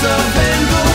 something good.